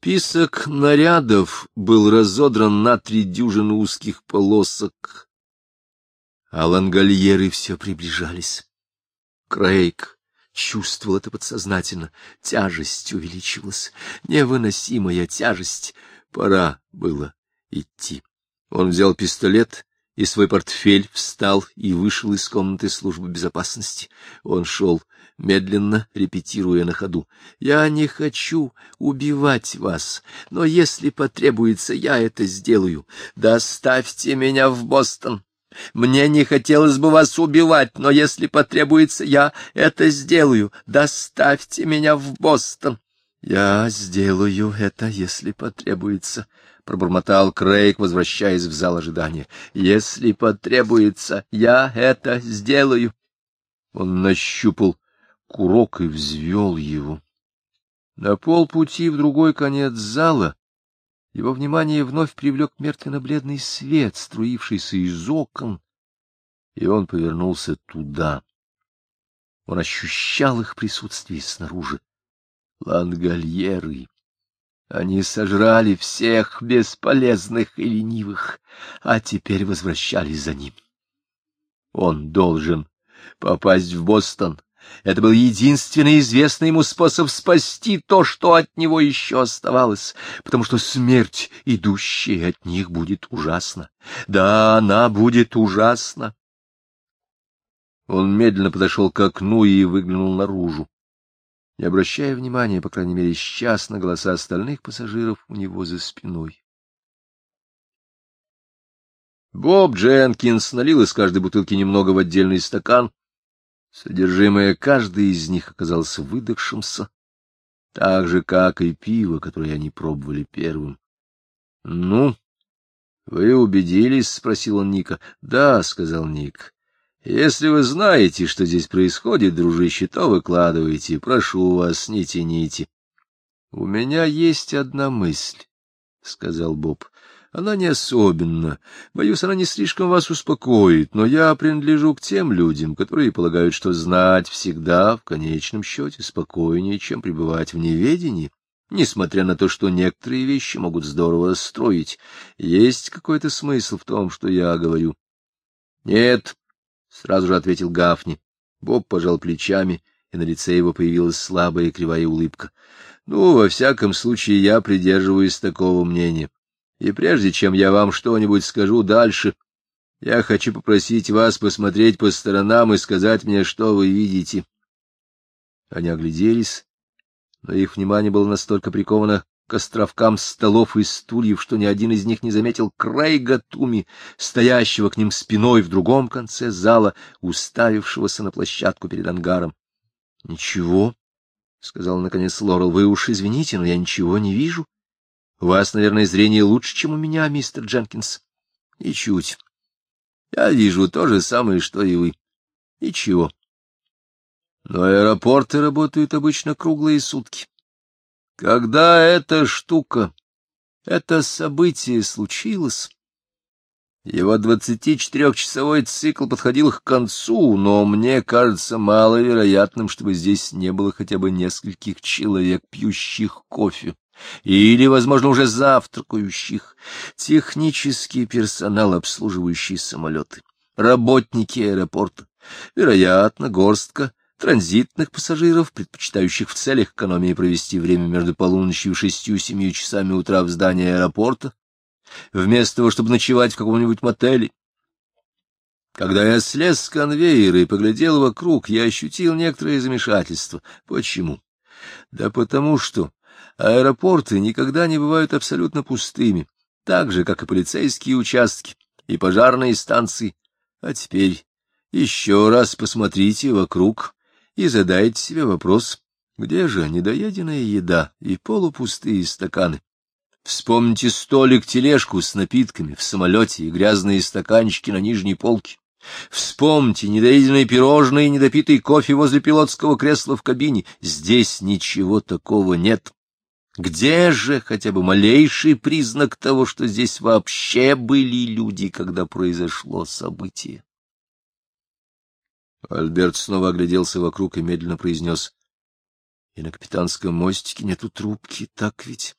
Список нарядов был разодран на три дюжины узких полосок, а лангольеры все приближались. Крейг чувствовал это подсознательно. Тяжесть увеличивалась, невыносимая тяжесть. Пора было идти. Он взял пистолет и свой портфель, встал и вышел из комнаты службы безопасности. Он шел медленно, репетируя на ходу. «Я не хочу убивать вас, но если потребуется, я это сделаю. Доставьте меня в Бостон. Мне не хотелось бы вас убивать, но если потребуется, я это сделаю. Доставьте меня в Бостон». «Я сделаю это, если потребуется», пробормотал Крейг, возвращаясь в зал ожидания. Если потребуется, я это сделаю. Он нащупал курок и взвел его. На полпути в другой конец зала его внимание вновь привлек мертвенно-бледный свет, струившийся из окон, и он повернулся туда. Он ощущал их присутствие снаружи. Лангольеры они сожрали всех бесполезных и ленивых, а теперь возвращались за ним. Он должен попасть в Бостон. Это был единственный известный ему способ спасти то, что от него еще оставалось, потому что смерть, идущая от них, будет ужасна. Да, она будет ужасна. Он медленно подошел к окну и выглянул наружу не обращая внимания, по крайней мере, сейчас на голоса остальных пассажиров у него за спиной. Боб Дженкинс налил из каждой бутылки немного в отдельный стакан. Содержимое каждой из них оказалось выдохшимся, так же, как и пиво, которое они пробовали первым. — Ну, вы убедились? — спросил он Ника. — Да, — сказал Ник. Если вы знаете, что здесь происходит, дружище, то выкладывайте. Прошу вас, не тяните. — У меня есть одна мысль, — сказал Боб. — Она не особенна. Боюсь, она не слишком вас успокоит, но я принадлежу к тем людям, которые полагают, что знать всегда, в конечном счете, спокойнее, чем пребывать в неведении. Несмотря на то, что некоторые вещи могут здорово расстроить, есть какой-то смысл в том, что я говорю. — Нет, — сразу же ответил Гафни. Боб пожал плечами, и на лице его появилась слабая и кривая улыбка. — Ну, во всяком случае, я придерживаюсь такого мнения. И прежде чем я вам что-нибудь скажу дальше, я хочу попросить вас посмотреть по сторонам и сказать мне, что вы видите. Они огляделись, но их внимание было настолько приковано к островкам столов и стульев, что ни один из них не заметил Крейга Туми, стоящего к ним спиной в другом конце зала, уставившегося на площадку перед ангаром. — Ничего, — сказал наконец Лорел, — вы уж извините, но я ничего не вижу. У вас, наверное, зрение лучше, чем у меня, мистер Дженкинс. — Ничуть. Я вижу то же самое, что и вы. Ничего. Но аэропорты работают обычно круглые сутки. Когда эта штука, это событие случилось, его двадцатичетырехчасовой цикл подходил к концу, но мне кажется маловероятным, чтобы здесь не было хотя бы нескольких человек, пьющих кофе, или, возможно, уже завтракающих, технический персонал, обслуживающий самолеты, работники аэропорта, вероятно, горстка транзитных пассажиров, предпочитающих в целях экономии провести время между полуночью и шестью-семью часами утра в здании аэропорта, вместо того, чтобы ночевать в каком-нибудь мотеле. Когда я слез с конвейера и поглядел вокруг, я ощутил некоторое замешательство. Почему? Да потому что аэропорты никогда не бывают абсолютно пустыми, так же, как и полицейские участки и пожарные станции. А теперь еще раз посмотрите вокруг и задайте себе вопрос, где же недоеденная еда и полупустые стаканы? Вспомните столик-тележку с напитками в самолете и грязные стаканчики на нижней полке. Вспомните недоеденные пирожные и недопитый кофе возле пилотского кресла в кабине. Здесь ничего такого нет. Где же хотя бы малейший признак того, что здесь вообще были люди, когда произошло событие? Альберт снова огляделся вокруг и медленно произнес. — И на капитанском мостике нету трубки, так ведь?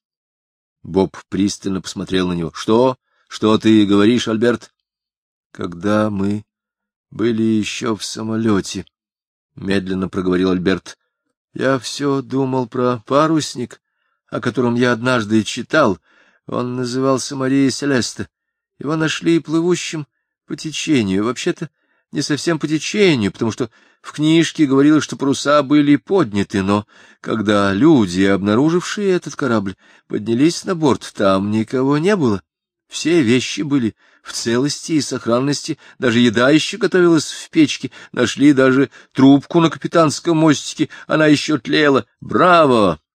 Боб пристально посмотрел на него. — Что? Что ты говоришь, Альберт? — Когда мы были еще в самолете, — медленно проговорил Альберт, — я все думал про парусник, о котором я однажды читал. Он назывался Мария Селеста. Его нашли плывущим по течению. Вообще-то не совсем по течению, потому что в книжке говорилось, что паруса были подняты, но когда люди, обнаружившие этот корабль, поднялись на борт, там никого не было. Все вещи были в целости и сохранности, даже еда еще готовилась в печке, нашли даже трубку на капитанском мостике, она еще тлела. Браво! —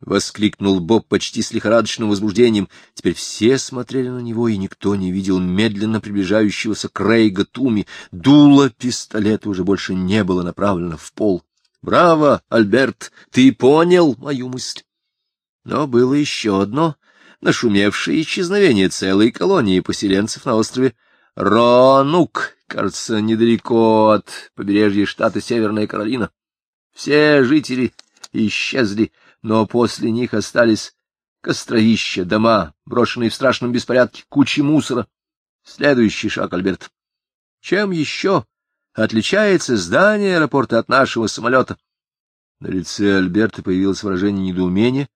воскликнул Боб почти с лихорадочным возбуждением. Теперь все смотрели на него, и никто не видел медленно приближающегося Крейга Туми. Дуло пистолета уже больше не было направлено в пол. — Браво, Альберт, ты понял мою мысль. Но было еще одно нашумевшее исчезновение целой колонии поселенцев на острове Ронук, кажется, недалеко от побережья штата Северная Каролина. Все жители исчезли, — но после них остались костровища, дома, брошенные в страшном беспорядке, кучи мусора. Следующий шаг, Альберт. Чем еще отличается здание аэропорта от нашего самолета? На лице Альберта появилось выражение недоумения,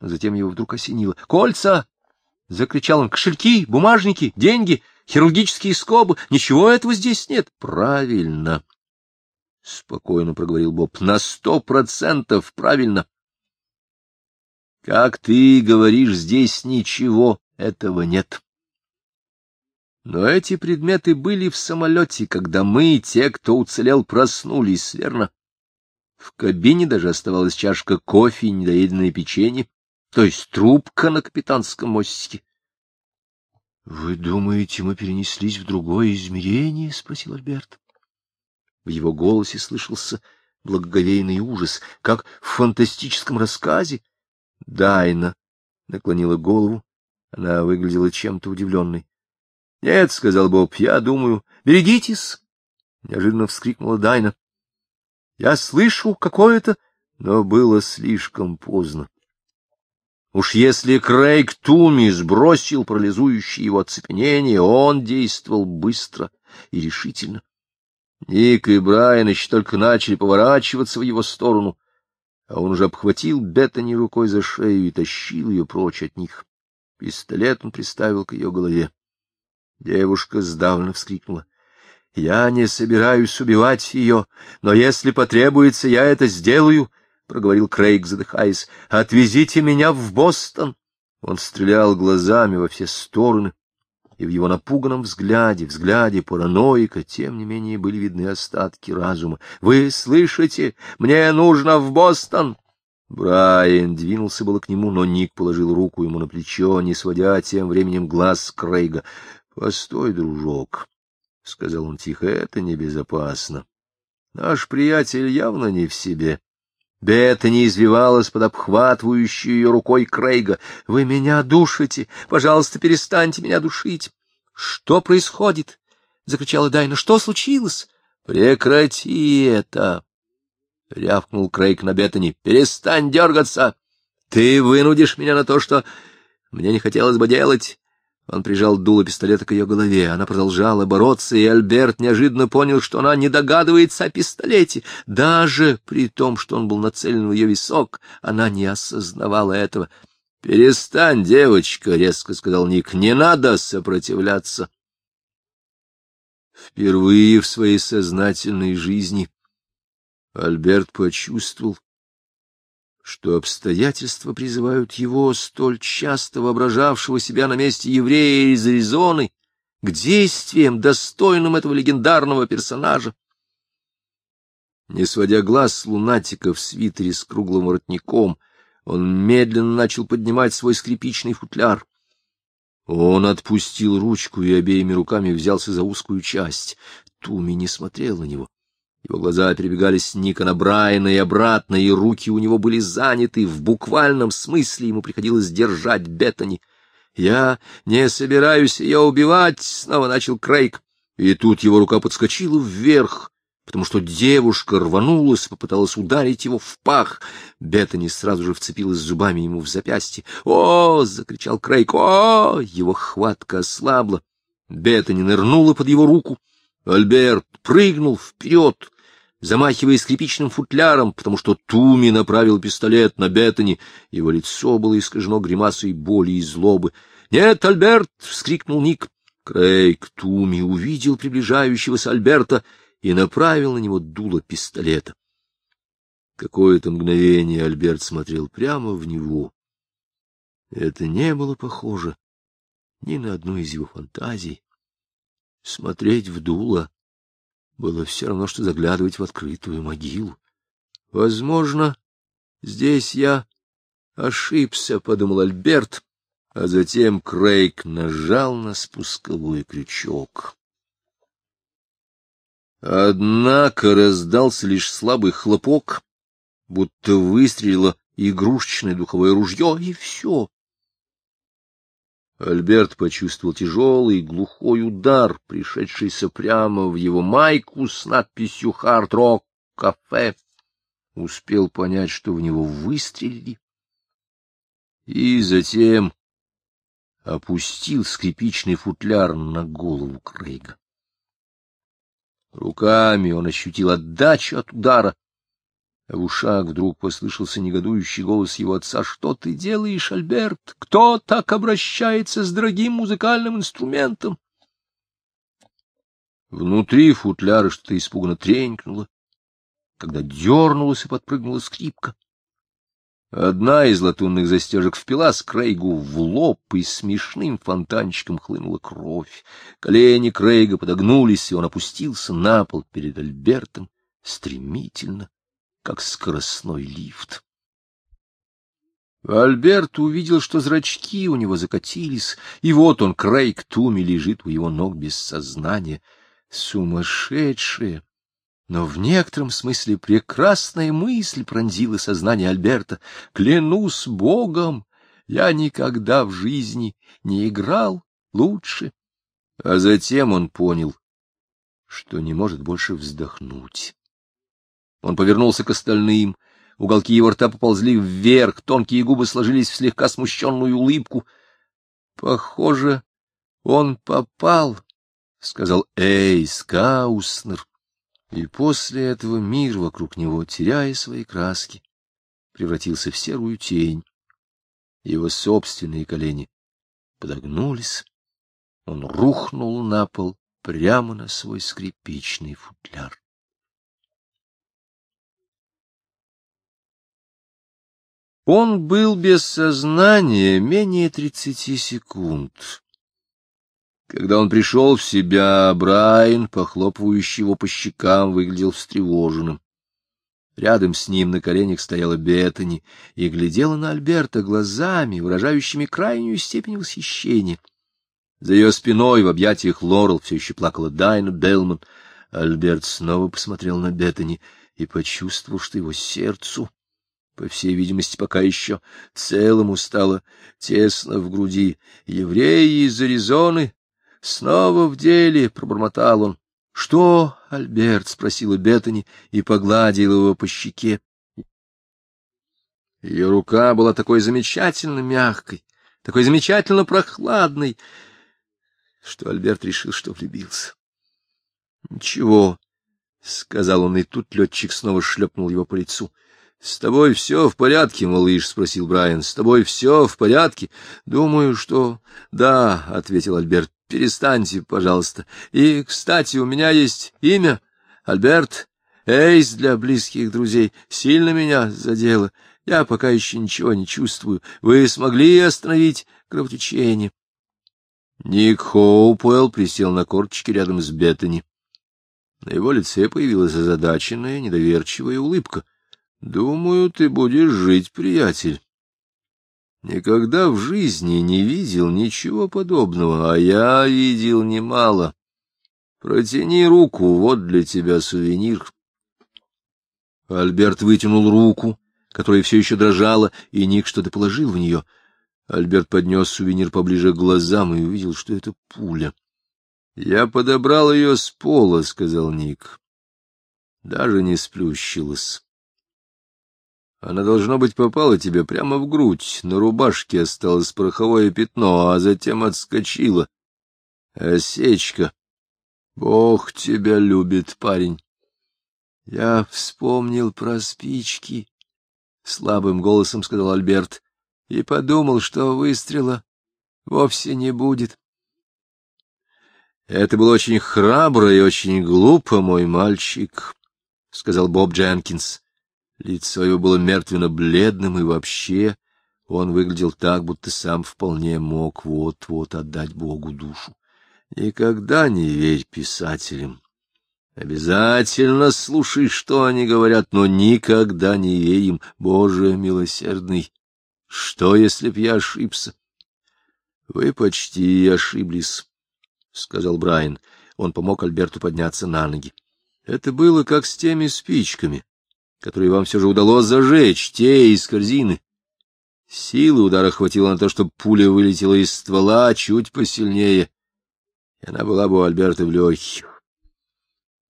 но затем его вдруг осенило. «Кольца!» — закричал он. «Кошельки, бумажники, деньги, хирургические скобы. Ничего этого здесь нет». «Правильно!» — спокойно проговорил Боб. «На сто процентов правильно!» Как ты говоришь, здесь ничего этого нет. Но эти предметы были в самолете, когда мы, те, кто уцелел, проснулись, верно? В кабине даже оставалась чашка кофе и недоеденное печенье, то есть трубка на капитанском мостике. — Вы думаете, мы перенеслись в другое измерение? — спросил Альберт. В его голосе слышался благоговейный ужас, как в фантастическом рассказе. Дайна наклонила голову. Она выглядела чем-то удивленной. — Нет, — сказал Боб, — я думаю. — Берегитесь! — неожиданно вскрикнула Дайна. — Я слышу какое-то... Но было слишком поздно. Уж если Крейг Туми сбросил парализующее его оцепенение, он действовал быстро и решительно. Ник и Брайан еще только начали поворачиваться в его сторону, а он уже обхватил Беттани рукой за шею и тащил ее прочь от них. Пистолет он приставил к ее голове. Девушка сдавленно вскрикнула. — Я не собираюсь убивать ее, но если потребуется, я это сделаю, — проговорил Крейг, задыхаясь. — Отвезите меня в Бостон. Он стрелял глазами во все стороны, и в его напуганном взгляде, взгляде параноика, тем не менее были видны остатки разума. — Вы слышите? Мне нужно в Бостон! Брайан двинулся было к нему, но Ник положил руку ему на плечо, не сводя тем временем глаз Крейга. — Постой, дружок, — сказал он тихо, — это небезопасно. Наш приятель явно не в себе. Бета не извивалась под обхватывающей ее рукой Крейга. — Вы меня душите! Пожалуйста, перестаньте меня душить! — Что происходит? — закричала Дайна. — Что случилось? — Прекрати это! — рявкнул Крейг на Беттани. — Перестань дергаться! Ты вынудишь меня на то, что мне не хотелось бы делать. Он прижал дуло пистолета к ее голове. Она продолжала бороться, и Альберт неожиданно понял, что она не догадывается о пистолете. Даже при том, что он был нацелен в ее висок, она не осознавала этого. — Перестань, девочка, — резко сказал Ник, — не надо сопротивляться. Впервые в своей сознательной жизни Альберт почувствовал, что обстоятельства призывают его, столь часто воображавшего себя на месте еврея из Аризоны, к действиям, достойным этого легендарного персонажа. Не сводя глаз с лунатика в свитере с круглым воротником, он медленно начал поднимать свой скрипичный футляр. Он отпустил ручку и обеими руками взялся за узкую часть. Туми не смотрел на него. Его глаза перебегали с Ника на Брайана и обратно, и руки у него были заняты. В буквальном смысле ему приходилось держать Беттани. — Я не собираюсь ее убивать, — снова начал Крейг. И тут его рука подскочила вверх, потому что девушка рванулась, попыталась ударить его в пах. Беттани сразу же вцепилась зубами ему в запястье. «О!» — закричал Крейг. «О!» Его хватка ослабла. Беттани нырнула под его руку. Альберт прыгнул вперед, замахивая скрипичным футляром, потому что Туми направил пистолет на Беттани. Его лицо было искажено гримасой боли и злобы. «Нет, Альберт!» — вскрикнул Ник. Крейг Туми увидел приближающегося Альберта и направил на него дуло пистолета. Какое-то мгновение Альберт смотрел прямо в него. Это не было похоже ни на одну из его фантазий. Смотреть в дуло было все равно, что заглядывать в открытую могилу. Возможно, здесь я ошибся, — подумал Альберт, а затем Крейг нажал на спусковой крючок. Однако раздался лишь слабый хлопок, будто выстрелило игрушечное духовое ружье, и все. Альберт почувствовал тяжелый глухой удар, пришедшийся прямо в его майку с надписью «Хард Рок Кафе». Успел понять, что в него выстрелили. И затем опустил скрипичный футляр на голову Крейга. Руками он ощутил отдачу от удара, в ушах вдруг послышался негодующий голос его отца. — Что ты делаешь, Альберт? Кто так обращается с дорогим музыкальным инструментом? Внутри футляра что-то испуганно тренькнуло, когда дернулась и подпрыгнула скрипка. Одна из латунных застежек впилась Крейгу в лоб, и смешным фонтанчиком хлынула кровь. Колени Крейга подогнулись, и он опустился на пол перед Альбертом стремительно, как скоростной лифт. Альберт увидел, что зрачки у него закатились, и вот он, Крейг Туми, лежит у его ног без сознания. Сумасшедшие! Но в некотором смысле прекрасная мысль пронзила сознание Альберта. Клянусь Богом, я никогда в жизни не играл лучше. А затем он понял, что не может больше вздохнуть. Он повернулся к остальным. Уголки его рта поползли вверх, тонкие губы сложились в слегка смущенную улыбку. — Похоже, он попал, — сказал Эйс Кауснер. И после этого мир вокруг него, теряя свои краски, превратился в серую тень. Его собственные колени подогнулись, он рухнул на пол прямо на свой скрипичный футляр. Он был без сознания менее тридцати секунд. Когда он пришел в себя, Брайан, похлопывающий его по щекам, выглядел встревоженным. Рядом с ним на коленях стояла Беттани и глядела на Альберта глазами, выражающими крайнюю степень восхищения. За ее спиной в объятиях Лорел все еще плакала Дайна Белман. Альберт снова посмотрел на Беттани и почувствовал, что его сердцу, по всей видимости, пока еще целому стало тесно в груди. Евреи из Аризоны Снова в деле, — пробормотал он. — Что, Альберт? — спросила Беттани и погладила его по щеке. Ее рука была такой замечательно мягкой, такой замечательно прохладной, что Альберт решил, что влюбился. — Ничего, — сказал он, и тут летчик снова шлепнул его по лицу. — С тобой все в порядке, малыш? — спросил Брайан. — С тобой все в порядке? — Думаю, что... — Да, — ответил Альберт. Перестаньте, пожалуйста. И, кстати, у меня есть имя Альберт Эйс для близких друзей. Сильно меня задело. Я пока еще ничего не чувствую. Вы смогли остановить кровотечение? Ник Хоупуэлл присел на корточки рядом с Беттани. На его лице появилась озадаченная, недоверчивая улыбка. — Думаю, ты будешь жить, приятель. Никогда в жизни не видел ничего подобного, а я видел немало. Протяни руку, вот для тебя сувенир. Альберт вытянул руку, которая все еще дрожала, и Ник что-то положил в нее. Альберт поднес сувенир поближе к глазам и увидел, что это пуля. — Я подобрал ее с пола, — сказал Ник. даже не сплющилась. Она, должно быть, попала тебе прямо в грудь, на рубашке осталось пороховое пятно, а затем отскочила. Осечка. Бог тебя любит, парень. Я вспомнил про спички, — слабым голосом сказал Альберт, — и подумал, что выстрела вовсе не будет. Это было очень храбро и очень глупо, мой мальчик, — сказал Боб Дженкинс. Лицо его было мертвенно-бледным, и вообще он выглядел так, будто сам вполне мог вот-вот отдать Богу душу. Никогда не верь писателям. Обязательно слушай, что они говорят, но никогда не верь им, Боже милосердный. Что, если б я ошибся? — Вы почти ошиблись, — сказал Брайан. Он помог Альберту подняться на ноги. Это было как с теми спичками, которые вам все же удалось зажечь, те из корзины. Силы удара хватило на то, чтобы пуля вылетела из ствола чуть посильнее, и она была бы у Альберта в легких.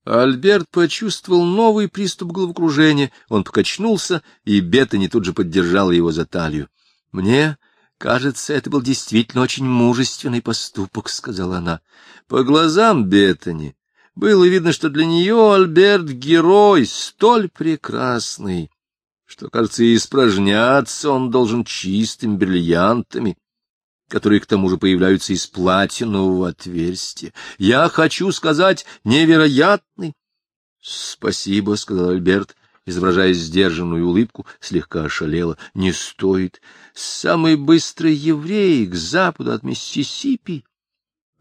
Альберт почувствовал новый приступ головокружения. Он покачнулся, и Беттани тут же поддержала его за талию. — Мне кажется, это был действительно очень мужественный поступок, — сказала она. По глазам Беттани было видно, что для нее Альберт — герой столь прекрасный, что, кажется, и испражняться он должен чистыми бриллиантами, которые к тому же появляются из платинового отверстия. Я хочу сказать, невероятный. — Спасибо, — сказал Альберт, изображая сдержанную улыбку, слегка ошалела. — Не стоит. Самый быстрый еврей к западу от Миссисипи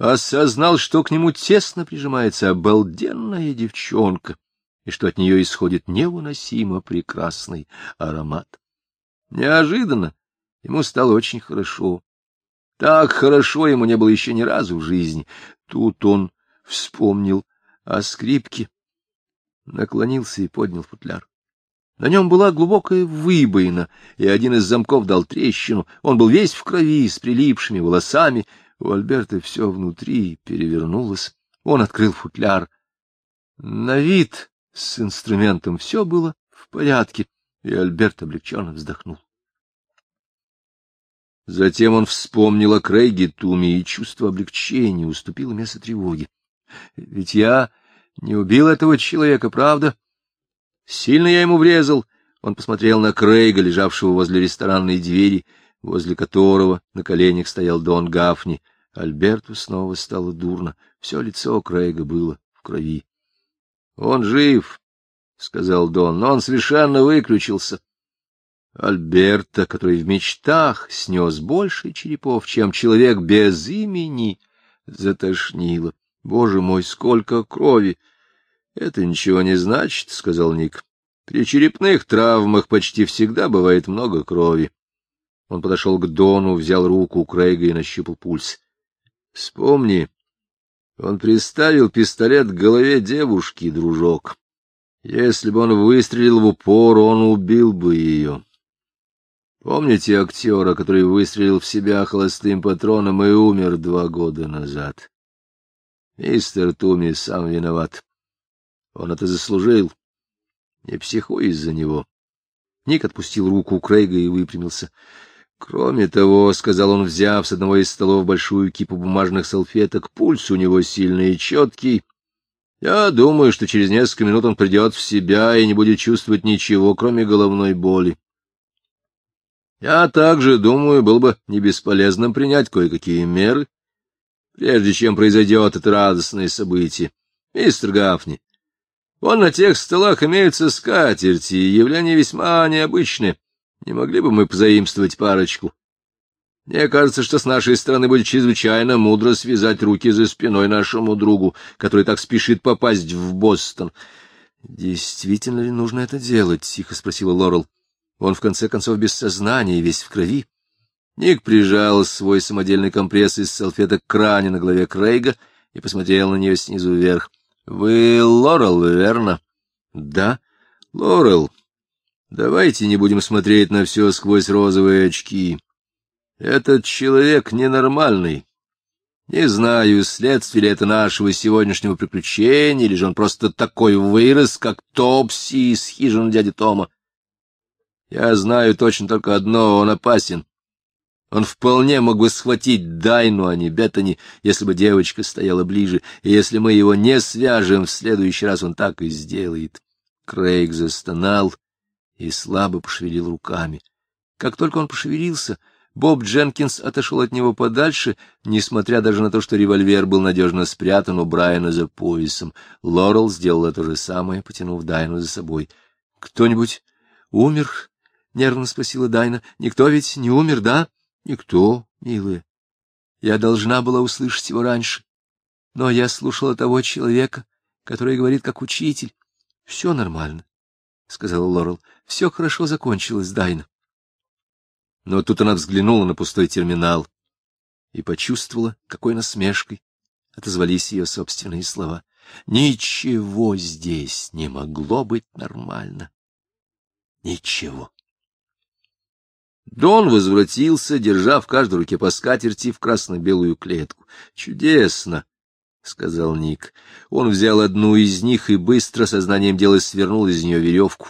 осознал, что к нему тесно прижимается обалденная девчонка, и что от нее исходит невыносимо прекрасный аромат. Неожиданно ему стало очень хорошо. Так хорошо ему не было еще ни разу в жизни. Тут он вспомнил о скрипке, наклонился и поднял футляр. На нем была глубокая выбоина, и один из замков дал трещину. Он был весь в крови, с прилипшими волосами, у Альберта все внутри перевернулось. Он открыл футляр. На вид с инструментом все было в порядке, и Альберт облегченно вздохнул. Затем он вспомнил о Крейге Туме, и чувство облегчения уступило место тревоги. Ведь я не убил этого человека, правда? Сильно я ему врезал. Он посмотрел на Крейга, лежавшего возле ресторанной двери, возле которого на коленях стоял Дон Гафни. Альберту снова стало дурно. Все лицо Крейга было в крови. — Он жив, — сказал Дон, — но он совершенно выключился. Альберта, который в мечтах снес больше черепов, чем человек без имени, затошнило. — Боже мой, сколько крови! — Это ничего не значит, — сказал Ник. — При черепных травмах почти всегда бывает много крови. Он подошел к Дону, взял руку Крейга и нащупал пульс. Вспомни, он приставил пистолет к голове девушки, дружок. Если бы он выстрелил в упор, он убил бы ее. Помните актера, который выстрелил в себя холостым патроном и умер два года назад? Мистер Туми сам виноват. Он это заслужил. Не психуй из-за него. Ник отпустил руку Крейга и выпрямился. Кроме того, — сказал он, взяв с одного из столов большую кипу бумажных салфеток, — пульс у него сильный и четкий. Я думаю, что через несколько минут он придет в себя и не будет чувствовать ничего, кроме головной боли. Я также думаю, было бы не бесполезно принять кое-какие меры, прежде чем произойдет это радостное событие. Мистер Гафни, вон на тех столах имеются скатерти, явление весьма необычное. Не могли бы мы позаимствовать парочку? Мне кажется, что с нашей стороны будет чрезвычайно мудро связать руки за спиной нашему другу, который так спешит попасть в Бостон. — Действительно ли нужно это делать? — тихо спросила Лорел. — Он, в конце концов, без сознания и весь в крови. Ник прижал свой самодельный компресс из салфеток к ране на голове Крейга и посмотрел на нее снизу вверх. — Вы Лорел, верно? — Да. — Лорел, Давайте не будем смотреть на все сквозь розовые очки. Этот человек ненормальный. Не знаю, следствие ли это нашего сегодняшнего приключения, или же он просто такой вырос, как Топси из хижины дяди Тома. Я знаю точно только одно — он опасен. Он вполне мог бы схватить Дайну, а не Беттани, если бы девочка стояла ближе, и если мы его не свяжем, в следующий раз он так и сделает. Крейг застонал и слабо пошевелил руками. Как только он пошевелился, Боб Дженкинс отошел от него подальше, несмотря даже на то, что револьвер был надежно спрятан у Брайана за поясом. Лорел сделала то же самое, потянув Дайну за собой. — Кто-нибудь умер? — нервно спросила Дайна. — Никто ведь не умер, да? —— Никто, милая. Я должна была услышать его раньше. Но я слушала того человека, который говорит как учитель. — Все нормально, — сказала Лорел. — Все хорошо закончилось, Дайна. Но тут она взглянула на пустой терминал и почувствовала, какой насмешкой отозвались ее собственные слова. Ничего здесь не могло быть нормально. Ничего. Дон возвратился, держа в каждой руке по скатерти в красно-белую клетку. «Чудесно!» — сказал Ник. Он взял одну из них и быстро, сознанием дела, свернул из нее веревку.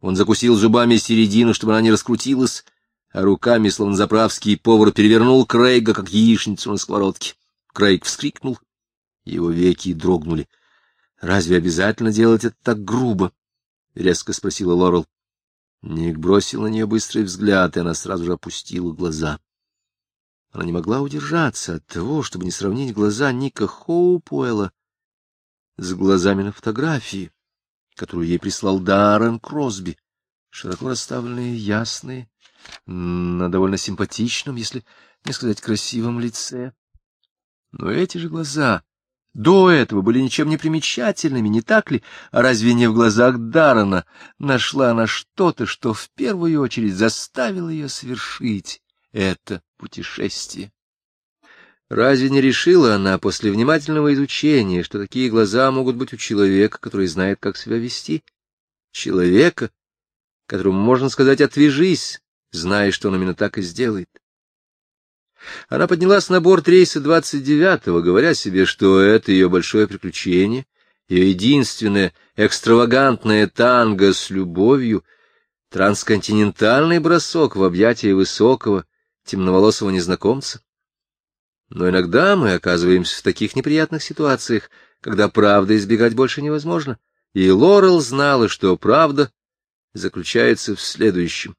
Он закусил зубами середину, чтобы она не раскрутилась, а руками, словно заправский повар, перевернул Крейга, как яичницу на сковородке. Крейг вскрикнул, его веки дрогнули. — Разве обязательно делать это так грубо? — резко спросила Лорел. Ник бросил на нее быстрый взгляд, и она сразу же опустила глаза. Она не могла удержаться от того, чтобы не сравнить глаза Ника Хоупуэлла с глазами на фотографии, которую ей прислал Даррен Кросби, широко расставленные, ясные, на довольно симпатичном, если не сказать красивом лице. Но эти же глаза до этого были ничем не примечательными, не так ли? А разве не в глазах Дарана нашла она что-то, что в первую очередь заставило ее совершить это путешествие? Разве не решила она после внимательного изучения, что такие глаза могут быть у человека, который знает, как себя вести? Человека, которому можно сказать «отвяжись», зная, что он именно так и сделает. Она поднялась на борт рейса 29-го, говоря себе, что это ее большое приключение, ее единственное экстравагантное танго с любовью, трансконтинентальный бросок в объятия высокого, темноволосого незнакомца. Но иногда мы оказываемся в таких неприятных ситуациях, когда правда избегать больше невозможно. И Лорел знала, что правда заключается в следующем.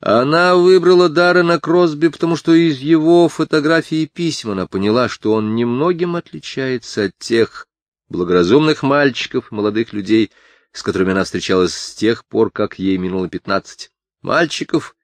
Она выбрала Даррена Кросби, потому что из его фотографий и писем она поняла, что он немногим отличается от тех благоразумных мальчиков, молодых людей, с которыми она встречалась с тех пор, как ей минуло пятнадцать. Мальчиков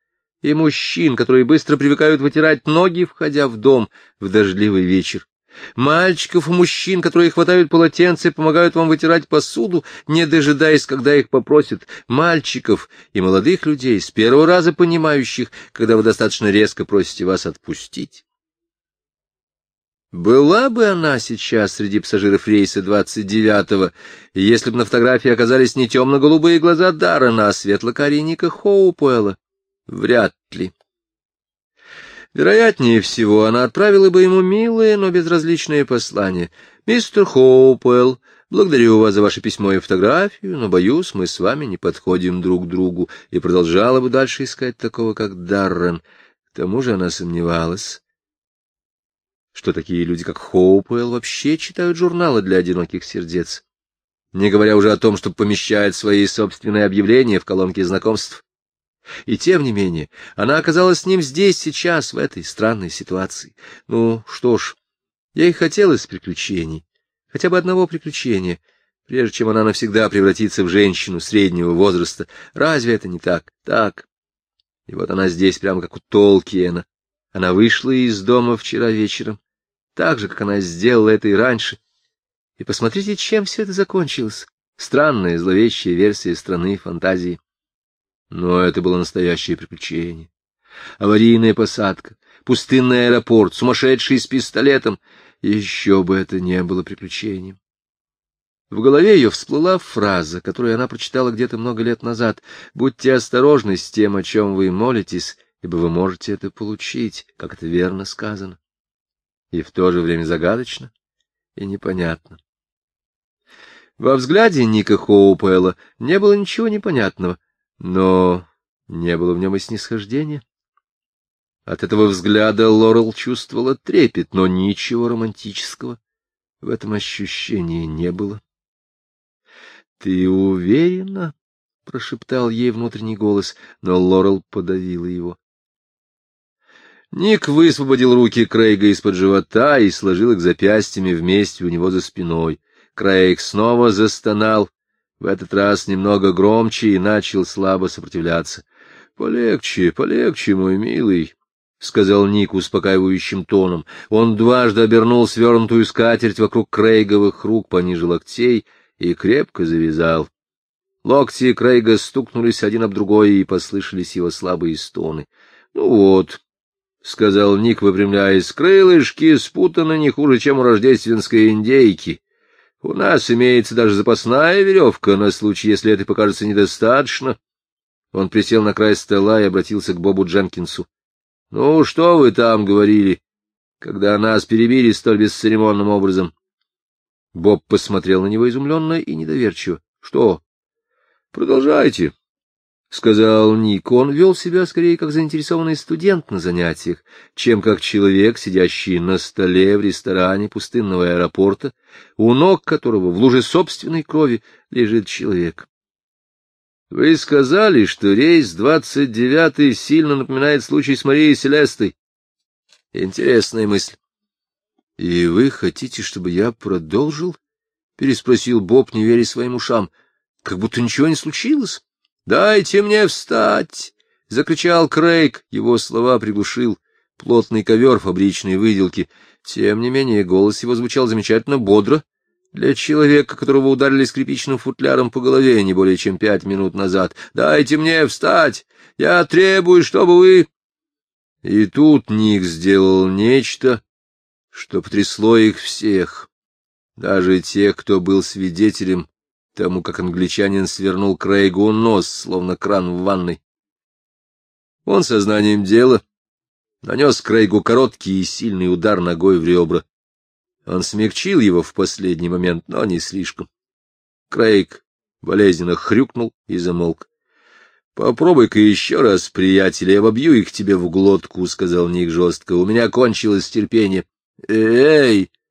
и мужчин, которые быстро привыкают вытирать ноги, входя в дом в дождливый вечер, Мальчиков и мужчин, которые хватают полотенце и помогают вам вытирать посуду, не дожидаясь, когда их попросят. Мальчиков и молодых людей, с первого раза понимающих, когда вы достаточно резко просите вас отпустить. Была бы она сейчас среди пассажиров рейса 29-го, если бы на фотографии оказались не темно-голубые глаза Даррена, а светло-карие Ника Хоупуэлла? Вряд ли. Вероятнее всего, она отправила бы ему милое, но безразличное послание. «Мистер Хоупуэлл, благодарю вас за ваше письмо и фотографию, но, боюсь, мы с вами не подходим друг к другу», и продолжала бы дальше искать такого, как Даррен. К тому же она сомневалась, что такие люди, как Хоупуэлл, вообще читают журналы для одиноких сердец, не говоря уже о том, чтобы помещать свои собственные объявления в колонки знакомств. И тем не менее, она оказалась с ним здесь, сейчас, в этой странной ситуации. Ну, что ж, ей хотелось приключений, хотя бы одного приключения, прежде чем она навсегда превратится в женщину среднего возраста. Разве это не так? Так. И вот она здесь, прямо как у Толкиена. Она вышла из дома вчера вечером, так же, как она сделала это и раньше. И посмотрите, чем все это закончилось. Странная, зловещая версия страны фантазии. Но это было настоящее приключение. Аварийная посадка, пустынный аэропорт, сумасшедший с пистолетом. Еще бы это не было приключением. В голове ее всплыла фраза, которую она прочитала где-то много лет назад. «Будьте осторожны с тем, о чем вы молитесь, ибо вы можете это получить, как это верно сказано». и в то же время загадочно и непонятно. Во взгляде Ника Хоупэлла не было ничего непонятного, но не было в нем и снисхождения. От этого взгляда Лорел чувствовала трепет, но ничего романтического в этом ощущении не было. — Ты уверена? — прошептал ей внутренний голос, но Лорел подавила его. Ник высвободил руки Крейга из-под живота и сложил их запястьями вместе у него за спиной. Крейг снова застонал, в этот раз немного громче и начал слабо сопротивляться. — Полегче, полегче, мой милый, — сказал Ник успокаивающим тоном. Он дважды обернул свернутую скатерть вокруг Крейговых рук пониже локтей и крепко завязал. Локти Крейга стукнулись один об другой, и послышались его слабые стоны. — Ну вот, — сказал Ник, выпрямляясь, — крылышки спутаны не хуже, чем у рождественской индейки. У нас имеется даже запасная веревка на случай, если это покажется недостаточно. Он присел на край стола и обратился к Бобу Дженкинсу. — Ну, что вы там говорили, когда нас перебили столь бесцеремонным образом? Боб посмотрел на него изумленно и недоверчиво. — Что? — Продолжайте, — сказал Ник. Он вел себя скорее как заинтересованный студент на занятиях, чем как человек, сидящий на столе в ресторане пустынного аэропорта, у ног которого в луже собственной крови лежит человек. Вы сказали, что рейс двадцать девятый сильно напоминает случай с Марией Селестой. Интересная мысль. — И вы хотите, чтобы я продолжил? — переспросил Боб, не веря своим ушам. — Как будто ничего не случилось. — Дайте мне встать! — закричал Крейг. Его слова приглушил плотный ковер фабричной выделки. Тем не менее, голос его звучал замечательно бодро для человека, которого ударили скрипичным футляром по голове не более чем пять минут назад. «Дайте мне встать! Я требую, чтобы вы...» И тут Ник сделал нечто, что потрясло их всех, даже тех, кто был свидетелем тому, как англичанин свернул Крейгу нос, словно кран в ванной. Он сознанием дела нанес Крейгу короткий и сильный удар ногой в ребра. Он смягчил его в последний момент, но не слишком. Крейг болезненно хрюкнул и замолк. — Попробуй-ка еще раз, приятель, я вобью их тебе в глотку, — сказал Ник жестко. — У меня кончилось терпение. — Эй! —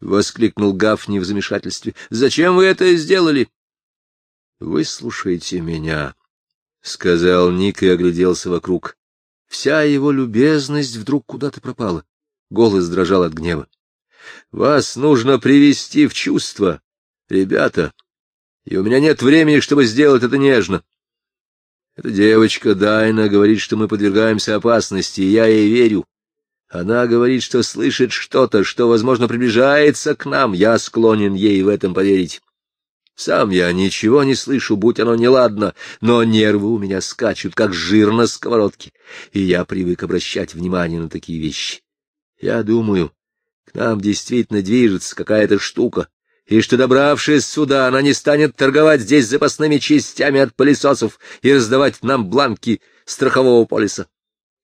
воскликнул Гафни в замешательстве. — Зачем вы это сделали? — Выслушайте меня, — сказал Ник и огляделся вокруг. Вся его любезность вдруг куда-то пропала. Голос дрожал от гнева. Вас нужно привести в чувство, ребята, и у меня нет времени, чтобы сделать это нежно. Эта девочка Дайна говорит, что мы подвергаемся опасности, и я ей верю. Она говорит, что слышит что-то, что, возможно, приближается к нам. Я склонен ей в этом поверить. Сам я ничего не слышу, будь оно неладно, но нервы у меня скачут, как жир на сковородке, и я привык обращать внимание на такие вещи. Я думаю, к нам действительно движется какая-то штука, и что, добравшись сюда, она не станет торговать здесь запасными частями от пылесосов и раздавать нам бланки страхового полиса.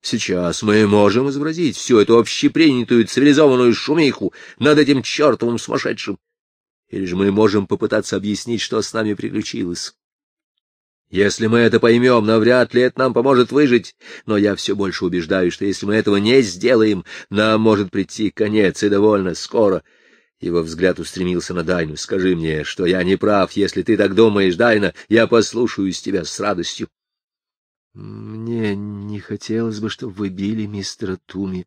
Сейчас мы можем изобразить всю эту общепринятую цивилизованную шумиху над этим чертовым сумасшедшим. Или же мы можем попытаться объяснить, что с нами приключилось. Если мы это поймем, навряд ли это нам поможет выжить, но я все больше убеждаюсь, что если мы этого не сделаем, нам может прийти конец, и довольно скоро. Его взгляд устремился на Дайну. Скажи мне, что я не прав, если ты так думаешь, Дайна, я послушаюсь тебя с радостью. Мне не хотелось бы, чтобы вы били мистера Туми,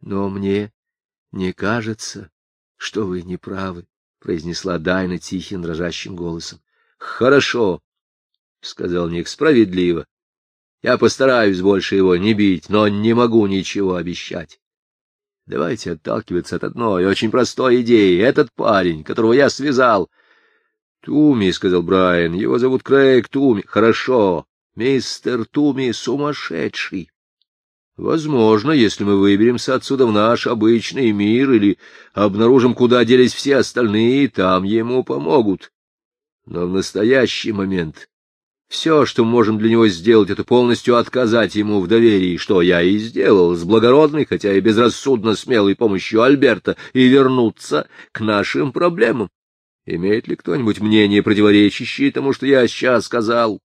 но мне не кажется, что вы не правы, — произнесла Дайна тихим, дрожащим голосом. — Хорошо, — сказал Ник, — справедливо. Я постараюсь больше его не бить, но не могу ничего обещать. Давайте отталкиваться от одной очень простой идеи. Этот парень, которого я связал... — Туми, — сказал Брайан, — его зовут Крейг Туми. — Хорошо, мистер Туми сумасшедший. Возможно, если мы выберемся отсюда в наш обычный мир или обнаружим, куда делись все остальные, там ему помогут. Но в настоящий момент Все, что мы можем для него сделать, это полностью отказать ему в доверии, что я и сделал, с благородной, хотя и безрассудно смелой помощью Альберта, и вернуться к нашим проблемам. Имеет ли кто-нибудь мнение, противоречащее тому, что я сейчас сказал?